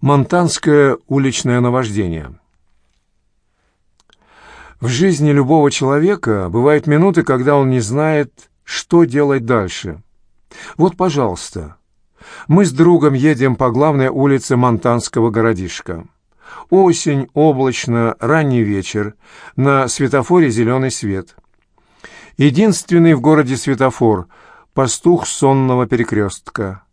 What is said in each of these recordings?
Монтанское уличное наваждение. В жизни любого человека бывают минуты, когда он не знает, что делать дальше. Вот, пожалуйста, мы с другом едем по главной улице Монтанского городишка. Осень, облачно, ранний вечер, на светофоре зеленый свет. Единственный в городе светофор — пастух сонного перекрестка.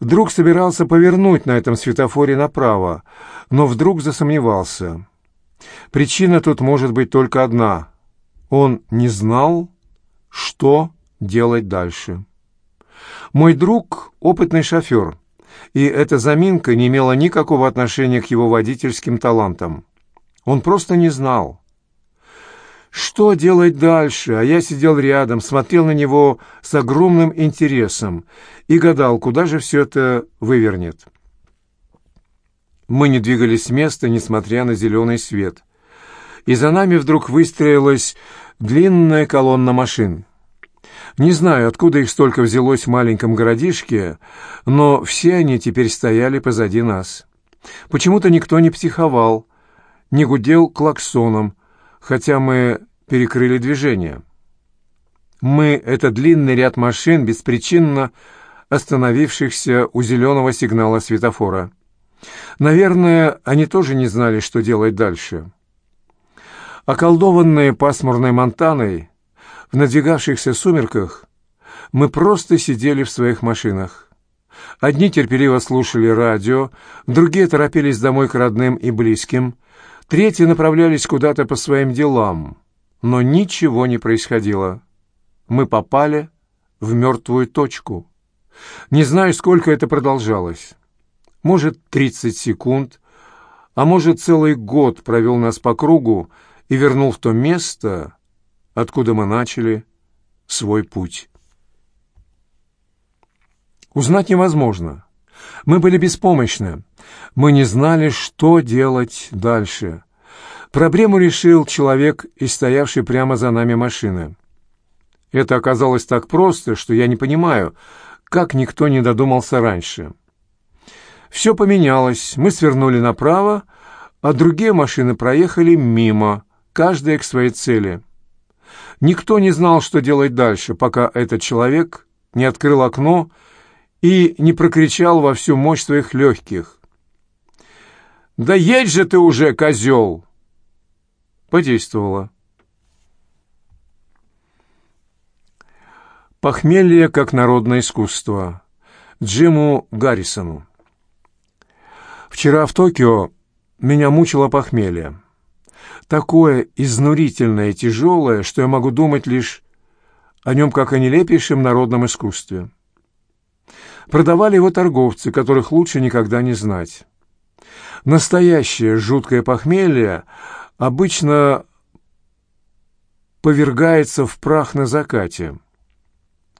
Друг собирался повернуть на этом светофоре направо, но вдруг засомневался. Причина тут может быть только одна. Он не знал, что делать дальше. Мой друг — опытный шофер, и эта заминка не имела никакого отношения к его водительским талантам. Он просто не знал. Что делать дальше? А я сидел рядом, смотрел на него с огромным интересом и гадал, куда же все это вывернет. Мы не двигались с места, несмотря на зеленый свет. И за нами вдруг выстроилась длинная колонна машин. Не знаю, откуда их столько взялось в маленьком городишке, но все они теперь стояли позади нас. Почему-то никто не психовал, не гудел клаксоном, хотя мы перекрыли движение. Мы — это длинный ряд машин, беспричинно остановившихся у зеленого сигнала светофора. Наверное, они тоже не знали, что делать дальше. Околдованные пасмурной Монтаной, в надвигавшихся сумерках, мы просто сидели в своих машинах. Одни терпеливо слушали радио, другие торопились домой к родным и близким — Третьи направлялись куда-то по своим делам, но ничего не происходило. Мы попали в мертвую точку. Не знаю, сколько это продолжалось. Может, 30 секунд, а может, целый год провел нас по кругу и вернул в то место, откуда мы начали свой путь. Узнать невозможно. Мы были беспомощны. Мы не знали, что делать дальше. Проблему решил человек из стоявшей прямо за нами машины. Это оказалось так просто, что я не понимаю, как никто не додумался раньше. Все поменялось, мы свернули направо, а другие машины проехали мимо, каждая к своей цели. Никто не знал, что делать дальше, пока этот человек не открыл окно и не прокричал во всю мощь своих легких. «Да едь же ты уже, козел!» Подействовало. Похмелье как народное искусство. Джиму Гаррисону. Вчера в Токио меня мучило похмелье. Такое изнурительное и тяжелое, что я могу думать лишь о нем как о нелепейшем народном искусстве. Продавали его торговцы, которых лучше никогда не знать. Настоящее жуткое похмелье обычно повергается в прах на закате,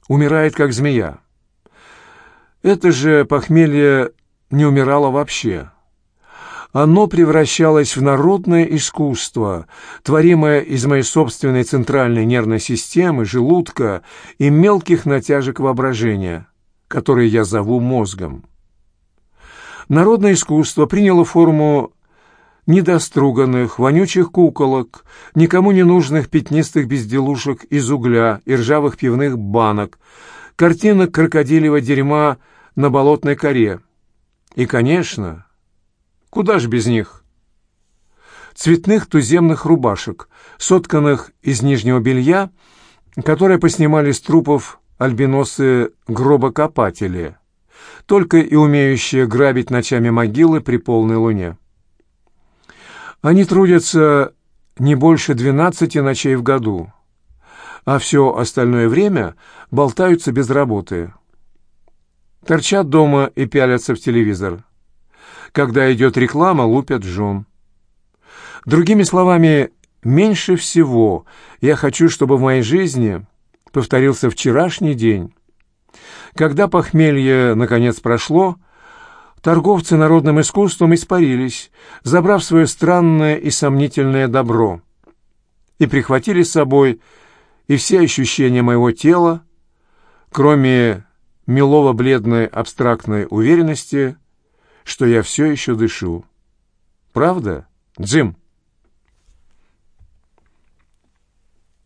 умирает как змея. Это же похмелье не умирало вообще. Оно превращалось в народное искусство, творимое из моей собственной центральной нервной системы, желудка и мелких натяжек воображения, которые я зову мозгом. Народное искусство приняло форму недоструганных, вонючих куколок, никому не нужных пятнистых безделушек из угля и ржавых пивных банок, картинок крокодилевого дерьма на болотной коре. И, конечно, куда ж без них? Цветных туземных рубашек, сотканных из нижнего белья, которые поснимали с трупов альбиносы-гробокопатели — только и умеющие грабить ночами могилы при полной луне. Они трудятся не больше двенадцати ночей в году, а все остальное время болтаются без работы. Торчат дома и пялятся в телевизор. Когда идет реклама, лупят жен. Другими словами, меньше всего я хочу, чтобы в моей жизни повторился вчерашний день, когда похмелье, наконец, прошло, торговцы народным искусством испарились, забрав свое странное и сомнительное добро, и прихватили с собой и все ощущения моего тела, кроме милово-бледной абстрактной уверенности, что я все еще дышу. Правда, Джим?»